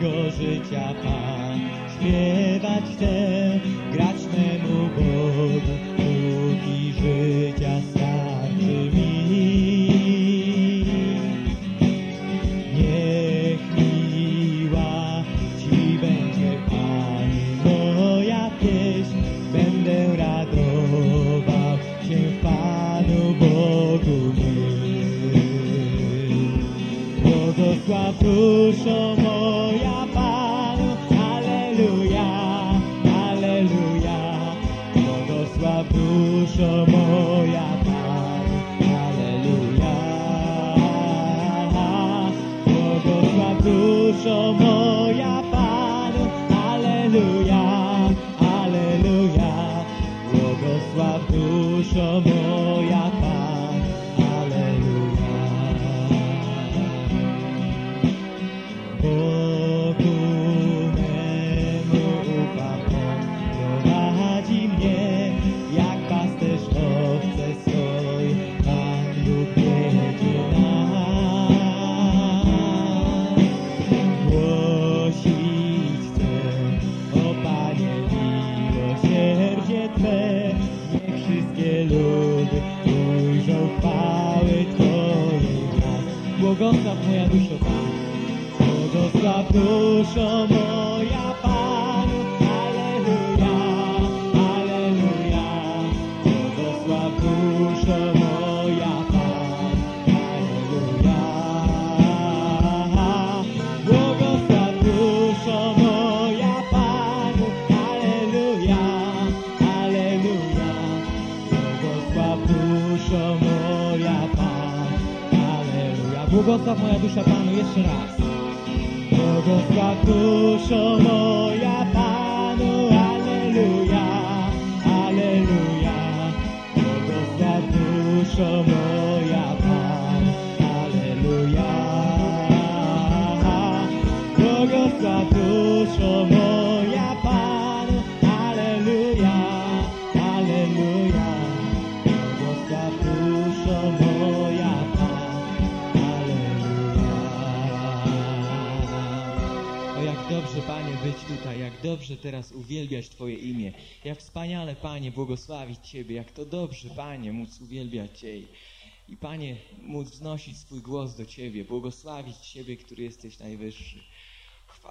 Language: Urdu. گوش جاپان گراس میں پانی بیند رات پا د پارویا حال لویا مو گزو سویا پارویا مو یا پار لویا حالو سوا پوشو پوشا دو بھوگ کا مشتبہ پانچ راتویا پانے دب سے پیانے پانی تو دب سے پانی چھ پانی بہ گئی